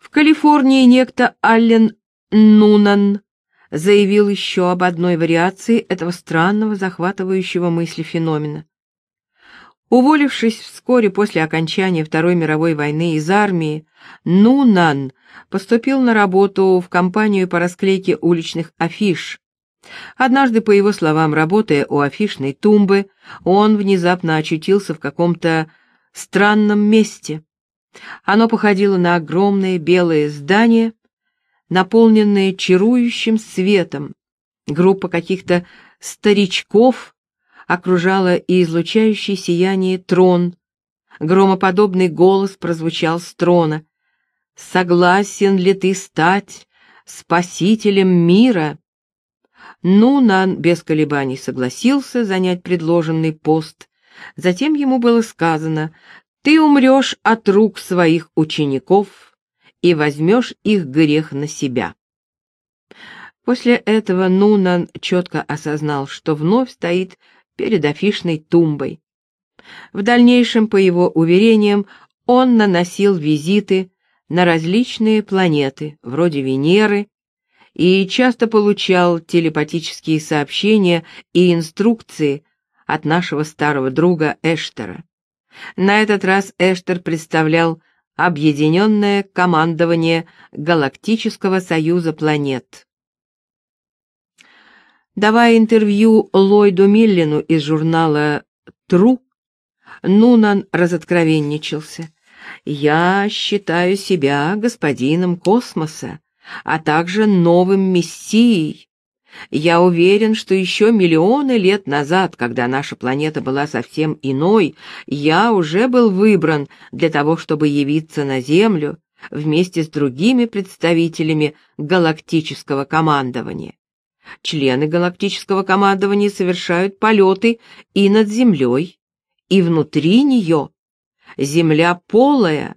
В Калифорнии некто Аллен Нунан заявил еще об одной вариации этого странного, захватывающего мысли феномена. Уволившись вскоре после окончания Второй мировой войны из армии, Нунан поступил на работу в компанию по расклейке уличных афиш. Однажды, по его словам, работая у афишной тумбы, он внезапно очутился в каком-то странном месте. Оно походило на огромное белое здание, наполненное чарующим светом. Группа каких-то старичков окружала и излучающий сияние трон. Громоподобный голос прозвучал с трона. «Согласен ли ты стать спасителем мира?» Нунан без колебаний согласился занять предложенный пост. Затем ему было сказано, «Ты умрешь от рук своих учеников и возьмешь их грех на себя». После этого Нунан четко осознал, что вновь стоит перед афишной тумбой. В дальнейшем, по его уверениям, он наносил визиты на различные планеты, вроде Венеры, и часто получал телепатические сообщения и инструкции от нашего старого друга Эштера. На этот раз Эштер представлял Объединенное командование Галактического союза планет. Давая интервью Ллойду Миллину из журнала «Тру», Нунан разоткровенничался. «Я считаю себя господином космоса, а также новым мессией. Я уверен, что еще миллионы лет назад, когда наша планета была совсем иной, я уже был выбран для того, чтобы явиться на Землю вместе с другими представителями галактического командования. Члены галактического командования совершают полеты и над Землей, и внутри нее. Земля полая,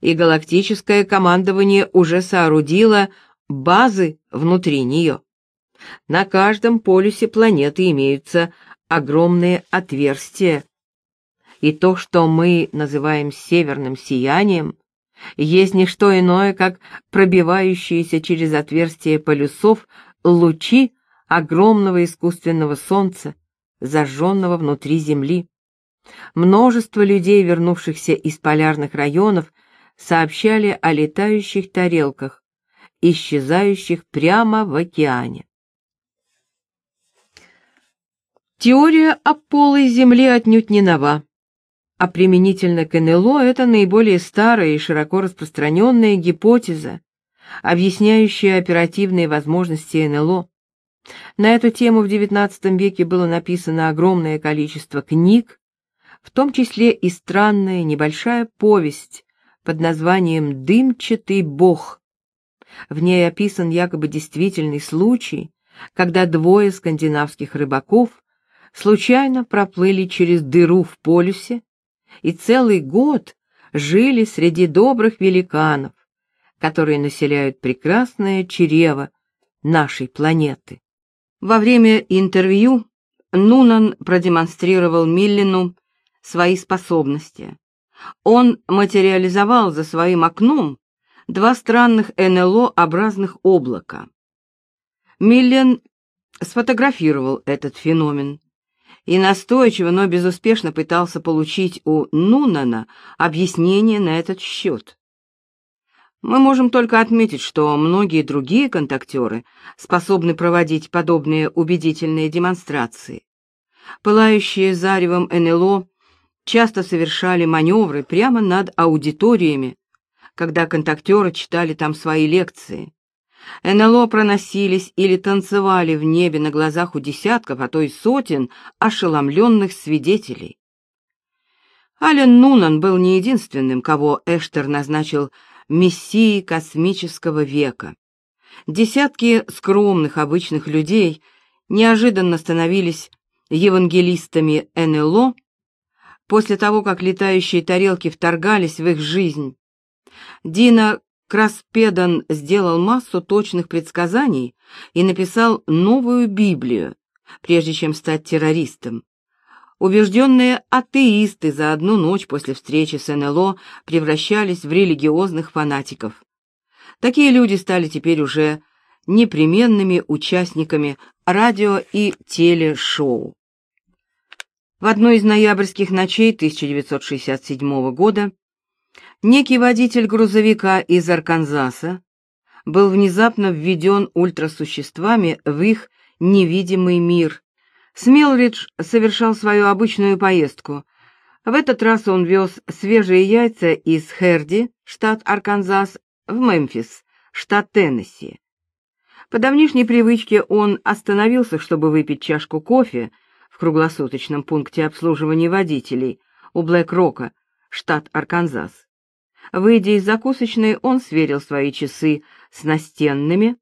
и галактическое командование уже соорудило базы внутри нее. На каждом полюсе планеты имеются огромные отверстия. И то, что мы называем северным сиянием, есть не что иное, как пробивающиеся через отверстия полюсов лучи огромного искусственного солнца, зажженного внутри Земли. Множество людей, вернувшихся из полярных районов, сообщали о летающих тарелках, исчезающих прямо в океане. Теория о полой Земле отнюдь не нова, а применительно к НЛО это наиболее старая и широко распространенная гипотеза, объясняющая оперативные возможности НЛО. На эту тему в XIX веке было написано огромное количество книг, в том числе и странная небольшая повесть под названием «Дымчатый бог». В ней описан якобы действительный случай, когда двое скандинавских рыбаков случайно проплыли через дыру в полюсе и целый год жили среди добрых великанов, которые населяют прекрасное чрево нашей планеты. Во время интервью Нунан продемонстрировал Миллину свои способности. Он материализовал за своим окном два странных НЛО-образных облака. Миллен сфотографировал этот феномен и настойчиво, но безуспешно пытался получить у Нунана объяснение на этот счет. Мы можем только отметить, что многие другие контактеры способны проводить подобные убедительные демонстрации. Пылающие заревом НЛО часто совершали маневры прямо над аудиториями, когда контактеры читали там свои лекции. НЛО проносились или танцевали в небе на глазах у десятков, а то и сотен ошеломленных свидетелей. Ален Нунан был не единственным, кого Эштер назначил мессией космического века. Десятки скромных обычных людей неожиданно становились евангелистами НЛО после того, как летающие тарелки вторгались в их жизнь. Дина Краспедан сделал массу точных предсказаний и написал новую Библию, прежде чем стать террористом. Убежденные атеисты за одну ночь после встречи с НЛО превращались в религиозных фанатиков. Такие люди стали теперь уже непременными участниками радио и телешоу. В одной из ноябрьских ночей 1967 года некий водитель грузовика из Арканзаса был внезапно введен ультрасуществами в их невидимый мир. Смелридж совершал свою обычную поездку. В этот раз он вез свежие яйца из Херди, штат Арканзас, в Мемфис, штат Теннесси. По давнишней привычке он остановился, чтобы выпить чашку кофе в круглосуточном пункте обслуживания водителей у Блэк-Рока, штат Арканзас. Выйдя из закусочной, он сверил свои часы с настенными.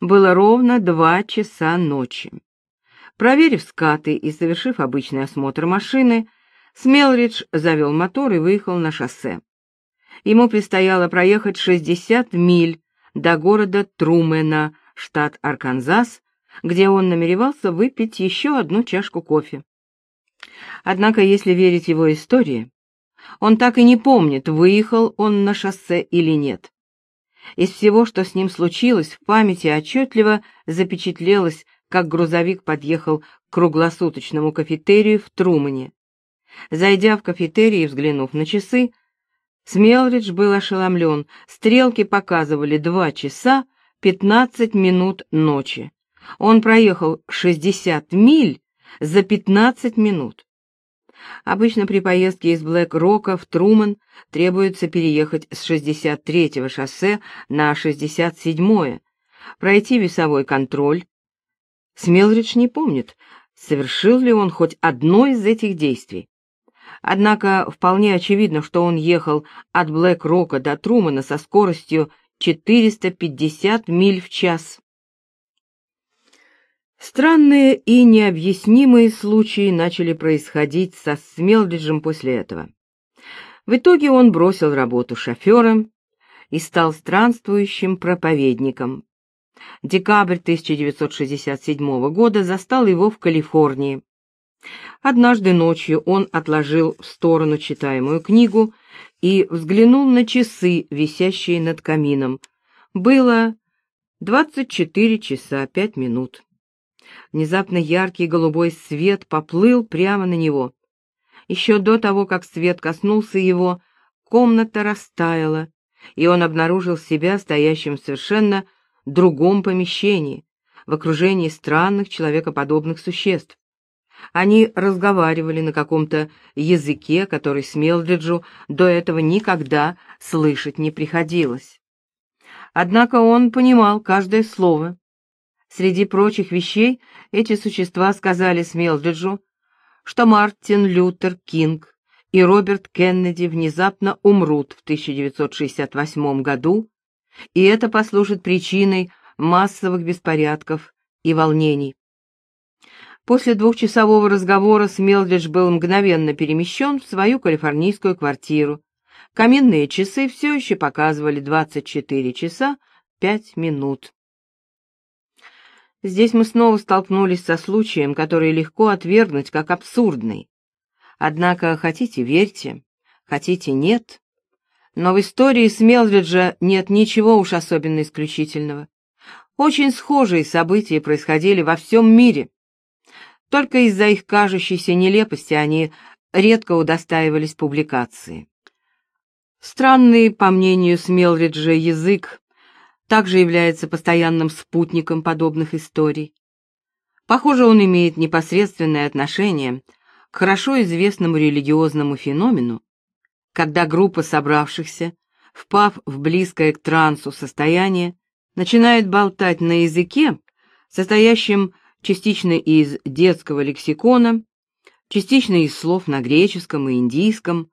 Было ровно два часа ночи. Проверив скаты и совершив обычный осмотр машины, Смелридж завел мотор и выехал на шоссе. Ему предстояло проехать 60 миль до города Трумэна, штат Арканзас, где он намеревался выпить еще одну чашку кофе. Однако, если верить его истории, он так и не помнит, выехал он на шоссе или нет. Из всего, что с ним случилось, в памяти отчетливо запечатлелось, как грузовик подъехал к круглосуточному кафетерию в Трумане. Зайдя в кафетерий и взглянув на часы, Смелридж был ошеломлен. Стрелки показывали два часа пятнадцать минут ночи. Он проехал шестьдесят миль за пятнадцать минут. Обычно при поездке из Блэк-Рока в Труман требуется переехать с 63-го шоссе на 67-е, пройти весовой контроль. Смелридж не помнит, совершил ли он хоть одно из этих действий. Однако вполне очевидно, что он ехал от Блэк-Рока до Трумана со скоростью 450 миль в час. Странные и необъяснимые случаи начали происходить со Смелдриджем после этого. В итоге он бросил работу шофером и стал странствующим проповедником. Декабрь 1967 года застал его в Калифорнии. Однажды ночью он отложил в сторону читаемую книгу и взглянул на часы, висящие над камином. Было двадцать четыре часа пять минут. Внезапно яркий голубой свет поплыл прямо на него. Еще до того, как свет коснулся его, комната растаяла, и он обнаружил себя стоящим в совершенно другом помещении, в окружении странных человекоподобных существ. Они разговаривали на каком-то языке, который Смелдриджу до этого никогда слышать не приходилось. Однако он понимал каждое слово. Среди прочих вещей эти существа сказали Смелдриджу, что Мартин Лютер Кинг и Роберт Кеннеди внезапно умрут в 1968 году, и это послужит причиной массовых беспорядков и волнений. После двухчасового разговора Смелдридж был мгновенно перемещен в свою калифорнийскую квартиру. Каминные часы все еще показывали 24 часа 5 минут. Здесь мы снова столкнулись со случаем, который легко отвергнуть как абсурдный. Однако хотите верьте, хотите нет. Но в истории Смелдриджа нет ничего уж особенно исключительного. Очень схожие события происходили во всем мире. Только из-за их кажущейся нелепости они редко удостаивались публикации. Странный, по мнению Смелриджа, язык также является постоянным спутником подобных историй. Похоже, он имеет непосредственное отношение к хорошо известному религиозному феномену, когда группа собравшихся, впав в близкое к трансу состояние, начинает болтать на языке, состоящем частично из детского лексикона, частично из слов на греческом и индийском,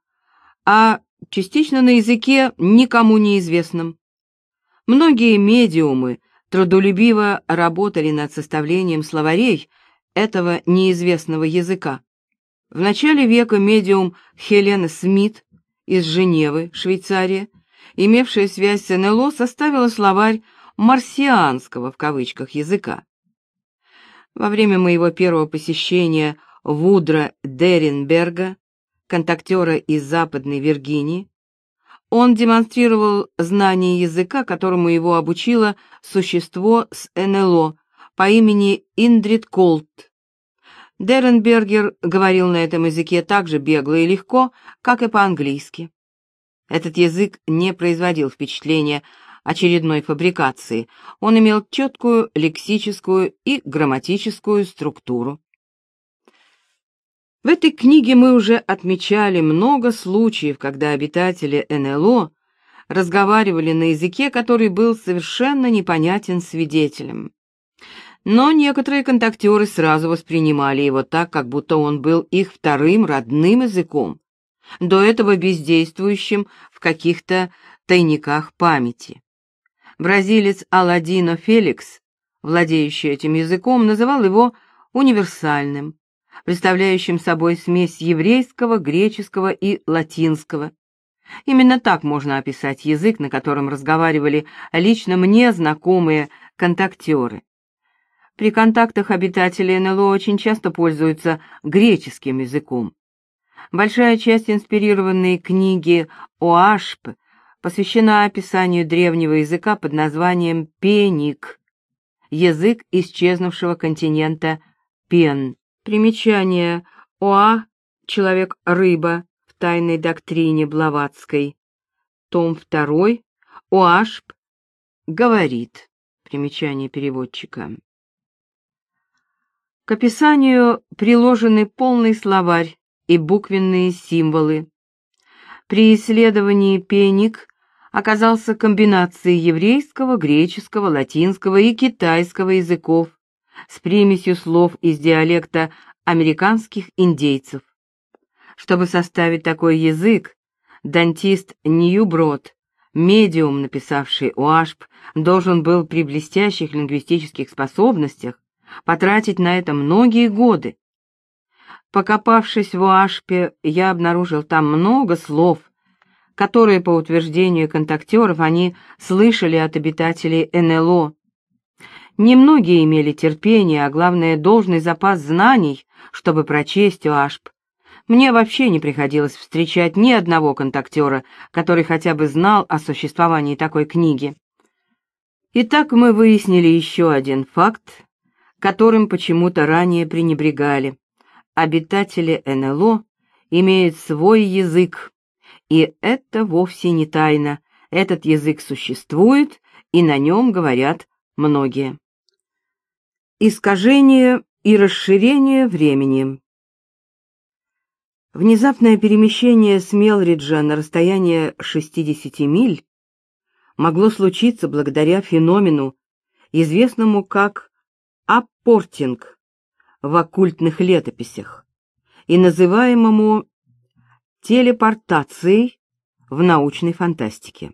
а частично на языке никому неизвестном. Многие медиумы трудолюбиво работали над составлением словарей этого неизвестного языка. В начале века медиум Хелена Смит из Женевы, Швейцария, имевшая связь с НЛО, составила словарь «марсианского» в кавычках языка. Во время моего первого посещения Вудра Деренберга, контактера из Западной Виргинии, Он демонстрировал знание языка, которому его обучило существо с НЛО по имени Индрид Колт. Деренбергер говорил на этом языке так же бегло и легко, как и по-английски. Этот язык не производил впечатления очередной фабрикации, он имел четкую лексическую и грамматическую структуру. В этой книге мы уже отмечали много случаев, когда обитатели НЛО разговаривали на языке, который был совершенно непонятен свидетелям. Но некоторые контактеры сразу воспринимали его так, как будто он был их вторым родным языком, до этого бездействующим в каких-то тайниках памяти. Бразилец Аладдино Феликс, владеющий этим языком, называл его универсальным, представляющим собой смесь еврейского, греческого и латинского. Именно так можно описать язык, на котором разговаривали лично мне знакомые контактеры. При контактах обитатели НЛО очень часто пользуются греческим языком. Большая часть инспирированной книги «Оашп» посвящена описанию древнего языка под названием «Пеник» — язык исчезнувшего континента Пен. Примечание Оа — человек-рыба в тайной доктрине Блаватской. Том 2. Оашп говорит. Примечание переводчика. К описанию приложены полный словарь и буквенные символы. При исследовании пеник оказался комбинацией еврейского, греческого, латинского и китайского языков, с примесью слов из диалекта американских индейцев. Чтобы составить такой язык, дантист Ньюброд, медиум, написавший УАШП, должен был при блестящих лингвистических способностях потратить на это многие годы. Покопавшись в УАШПе, я обнаружил там много слов, которые, по утверждению контактеров, они слышали от обитателей НЛО, Немногие имели терпение, а главное, должный запас знаний, чтобы прочесть ОАШП. Мне вообще не приходилось встречать ни одного контактера, который хотя бы знал о существовании такой книги. Итак, мы выяснили еще один факт, которым почему-то ранее пренебрегали. Обитатели НЛО имеют свой язык, и это вовсе не тайна. Этот язык существует, и на нем говорят многие. Искажение и расширение времени. Внезапное перемещение с Мелриджа на расстояние 60 миль могло случиться благодаря феномену, известному как аппортинг в оккультных летописях и называемому телепортацией в научной фантастике.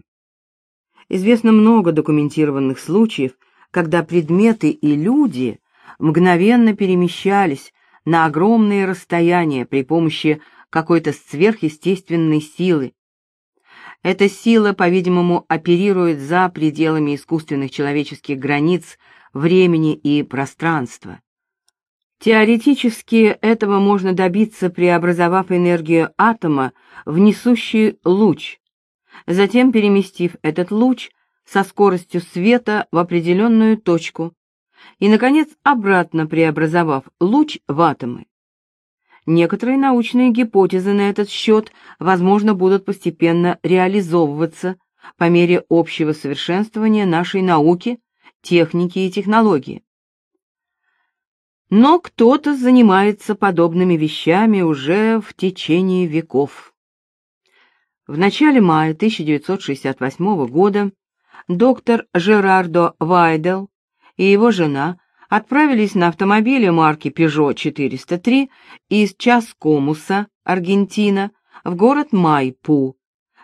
Известно много документированных случаев, когда предметы и люди мгновенно перемещались на огромные расстояния при помощи какой-то сверхъестественной силы. Эта сила, по-видимому, оперирует за пределами искусственных человеческих границ времени и пространства. Теоретически этого можно добиться, преобразовав энергию атома в несущий луч, затем переместив этот луч со скоростью света в определенную точку и, наконец, обратно преобразовав луч в атомы. Некоторые научные гипотезы на этот счет, возможно, будут постепенно реализовываться по мере общего совершенствования нашей науки, техники и технологии. Но кто-то занимается подобными вещами уже в течение веков. В начале мая 1968 года доктор Жерардо Вайдел и его жена отправились на автомобиле марки Peugeot 403 из Часкомуса, Аргентина, в город Майпу,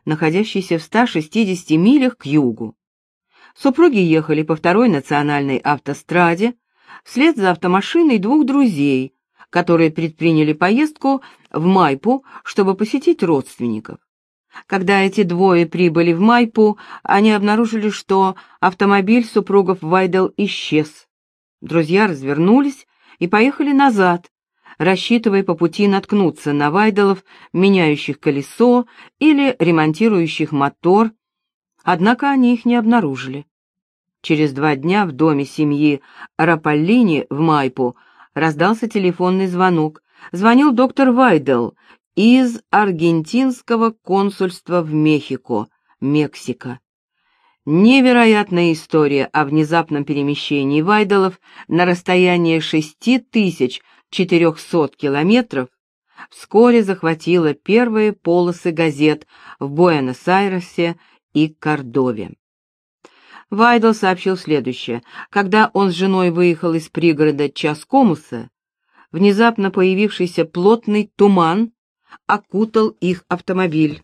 находящийся в 160 милях к югу. Супруги ехали по второй национальной автостраде вслед за автомашиной двух друзей, которые предприняли поездку в Майпу, чтобы посетить родственников. Когда эти двое прибыли в Майпу, они обнаружили, что автомобиль супругов Вайдел исчез. Друзья развернулись и поехали назад, рассчитывая по пути наткнуться на вайдолов, меняющих колесо или ремонтирующих мотор, однако они их не обнаружили. Через два дня в доме семьи Рапаллини в Майпу раздался телефонный звонок. Звонил доктор Вайдел из аргентинского консульства в Мехико, Мексика. Невероятная история о внезапном перемещении Вайделов на расстояние 6400 километров вскоре захватила первые полосы газет в Буэнос-Айресе и Кордове. Вайдл сообщил следующее. Когда он с женой выехал из пригорода Часкомуса, внезапно появившийся плотный туман окутал их автомобиль.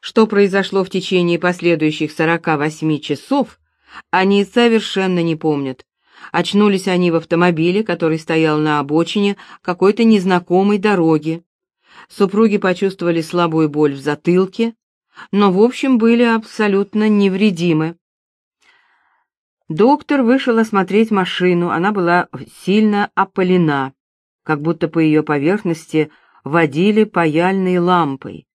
Что произошло в течение последующих 48 часов, они совершенно не помнят. Очнулись они в автомобиле, который стоял на обочине какой-то незнакомой дороги. Супруги почувствовали слабую боль в затылке, но в общем были абсолютно невредимы. Доктор вышел осмотреть машину, она была сильно опалена, как будто по ее поверхности водили паяльной лампой.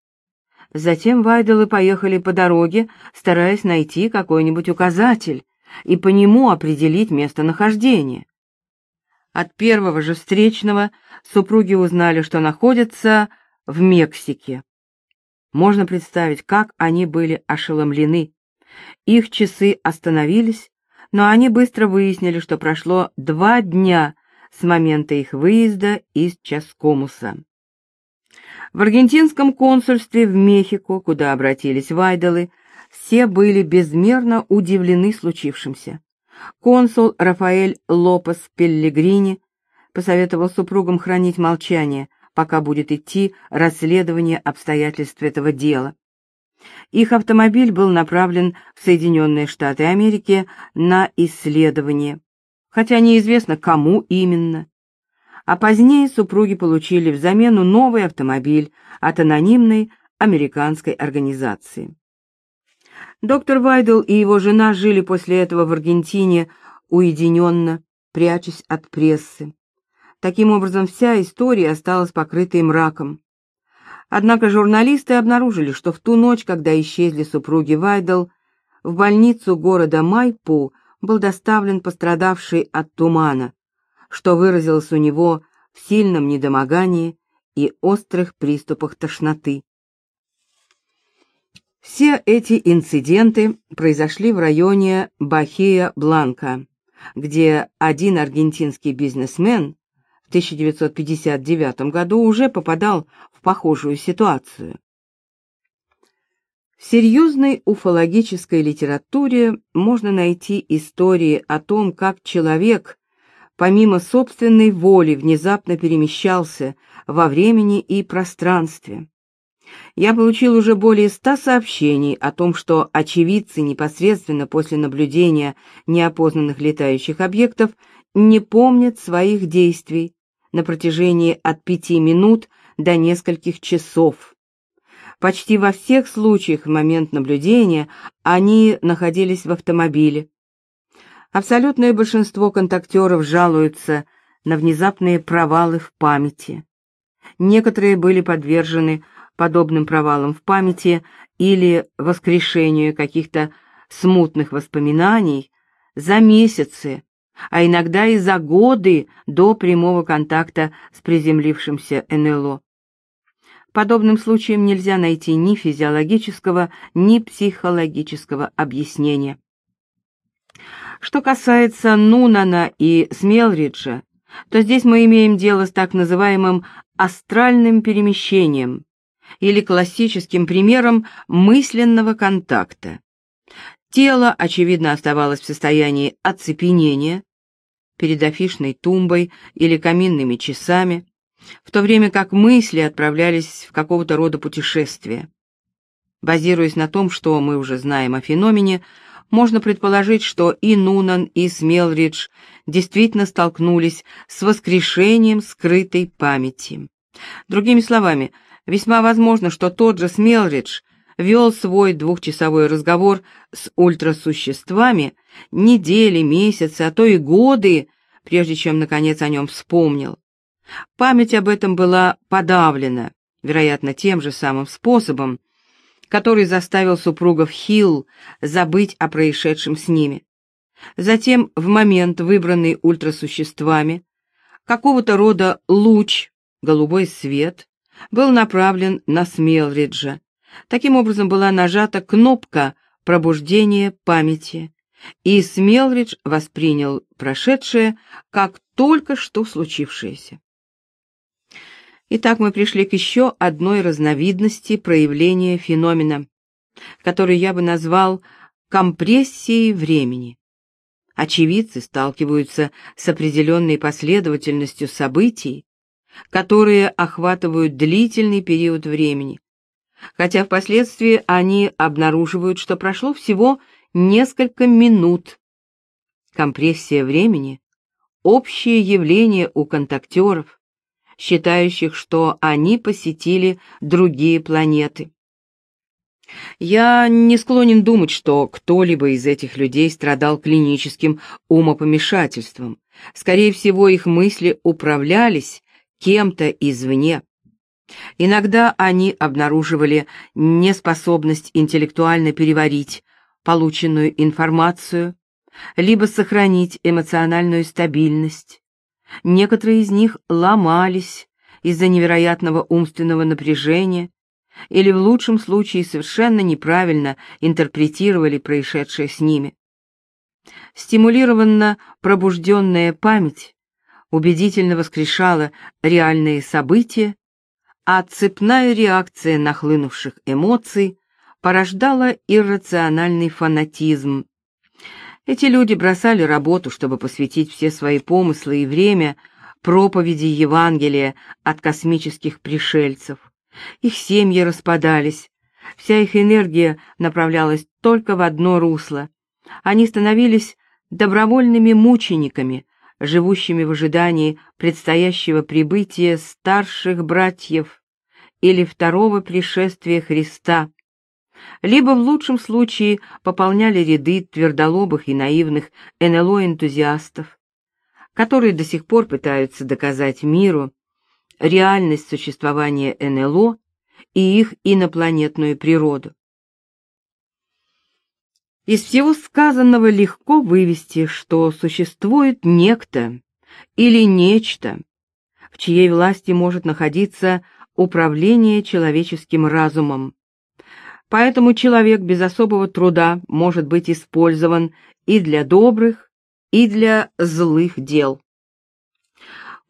Затем Вайделы поехали по дороге, стараясь найти какой-нибудь указатель и по нему определить местонахождение. От первого же встречного супруги узнали, что находятся в Мексике. Можно представить, как они были ошеломлены. Их часы остановились, но они быстро выяснили, что прошло два дня с момента их выезда из Часкомуса. В аргентинском консульстве в Мехико, куда обратились Вайдалы, все были безмерно удивлены случившимся. Консул Рафаэль Лопес Пеллегрини посоветовал супругам хранить молчание, пока будет идти расследование обстоятельств этого дела. Их автомобиль был направлен в Соединенные Штаты Америки на исследование, хотя неизвестно, кому именно а позднее супруги получили взамену новый автомобиль от анонимной американской организации. Доктор Вайдл и его жена жили после этого в Аргентине уединенно, прячась от прессы. Таким образом, вся история осталась покрытой мраком. Однако журналисты обнаружили, что в ту ночь, когда исчезли супруги Вайдл, в больницу города Майпу был доставлен пострадавший от тумана, что выразилось у него в сильном недомогании и острых приступах тошноты. Все эти инциденты произошли в районе Бахия-Бланка, где один аргентинский бизнесмен в 1959 году уже попадал в похожую ситуацию. В серьезной уфологической литературе можно найти истории о том, как человек помимо собственной воли внезапно перемещался во времени и пространстве. Я получил уже более ста сообщений о том, что очевидцы непосредственно после наблюдения неопознанных летающих объектов не помнят своих действий на протяжении от пяти минут до нескольких часов. Почти во всех случаях в момент наблюдения они находились в автомобиле, Абсолютное большинство контактеров жалуются на внезапные провалы в памяти. Некоторые были подвержены подобным провалам в памяти или воскрешению каких-то смутных воспоминаний за месяцы, а иногда и за годы до прямого контакта с приземлившимся НЛО. Подобным случаям нельзя найти ни физиологического, ни психологического объяснения. Что касается Нунана и Смелриджа, то здесь мы имеем дело с так называемым астральным перемещением или классическим примером мысленного контакта. Тело, очевидно, оставалось в состоянии оцепенения перед афишной тумбой или каминными часами, в то время как мысли отправлялись в какого-то рода путешествие. Базируясь на том, что мы уже знаем о феномене, можно предположить, что и Нунан, и Смелридж действительно столкнулись с воскрешением скрытой памяти. Другими словами, весьма возможно, что тот же Смелридж вел свой двухчасовой разговор с ультрасуществами недели, месяцы, а то и годы, прежде чем, наконец, о нем вспомнил. Память об этом была подавлена, вероятно, тем же самым способом, который заставил супругов Хилл забыть о происшедшем с ними. Затем, в момент, выбранный ультрасуществами, какого-то рода луч, голубой свет, был направлен на Смелриджа. Таким образом была нажата кнопка пробуждения памяти, и Смелридж воспринял прошедшее как только что случившееся. Итак, мы пришли к еще одной разновидности проявления феномена, который я бы назвал компрессией времени. Очевидцы сталкиваются с определенной последовательностью событий, которые охватывают длительный период времени, хотя впоследствии они обнаруживают, что прошло всего несколько минут. Компрессия времени — общее явление у контактеров, считающих, что они посетили другие планеты. Я не склонен думать, что кто-либо из этих людей страдал клиническим умопомешательством. Скорее всего, их мысли управлялись кем-то извне. Иногда они обнаруживали неспособность интеллектуально переварить полученную информацию, либо сохранить эмоциональную стабильность. Некоторые из них ломались из-за невероятного умственного напряжения или в лучшем случае совершенно неправильно интерпретировали происшедшее с ними. Стимулированно пробужденная память убедительно воскрешала реальные события, а цепная реакция нахлынувших эмоций порождала иррациональный фанатизм, эти люди бросали работу, чтобы посвятить все свои помыслы и время проповеди Евангелия от космических пришельцев. Их семьи распадались, вся их энергия направлялась только в одно русло. Они становились добровольными мучениками, живущими в ожидании предстоящего прибытия старших братьев или второго пришествия Христа, либо в лучшем случае пополняли ряды твердолобых и наивных НЛО-энтузиастов, которые до сих пор пытаются доказать миру реальность существования НЛО и их инопланетную природу. Из всего сказанного легко вывести, что существует некто или нечто, в чьей власти может находиться управление человеческим разумом, Поэтому человек без особого труда может быть использован и для добрых, и для злых дел.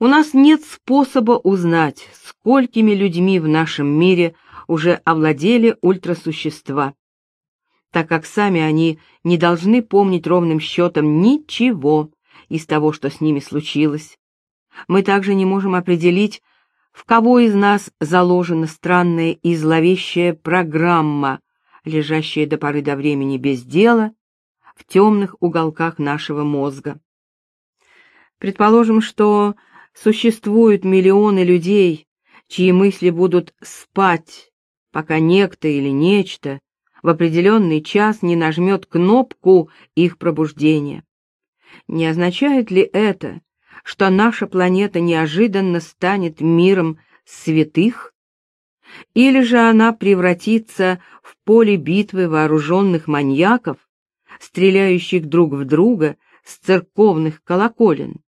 У нас нет способа узнать, сколькими людьми в нашем мире уже овладели ультрасущества, так как сами они не должны помнить ровным счетом ничего из того, что с ними случилось. Мы также не можем определить, в кого из нас заложена странная и зловещая программа, лежащая до поры до времени без дела в темных уголках нашего мозга. Предположим, что существуют миллионы людей, чьи мысли будут спать, пока некто или нечто в определенный час не нажмет кнопку их пробуждения. Не означает ли это, что наша планета неожиданно станет миром святых? Или же она превратится в поле битвы вооруженных маньяков, стреляющих друг в друга с церковных колоколен?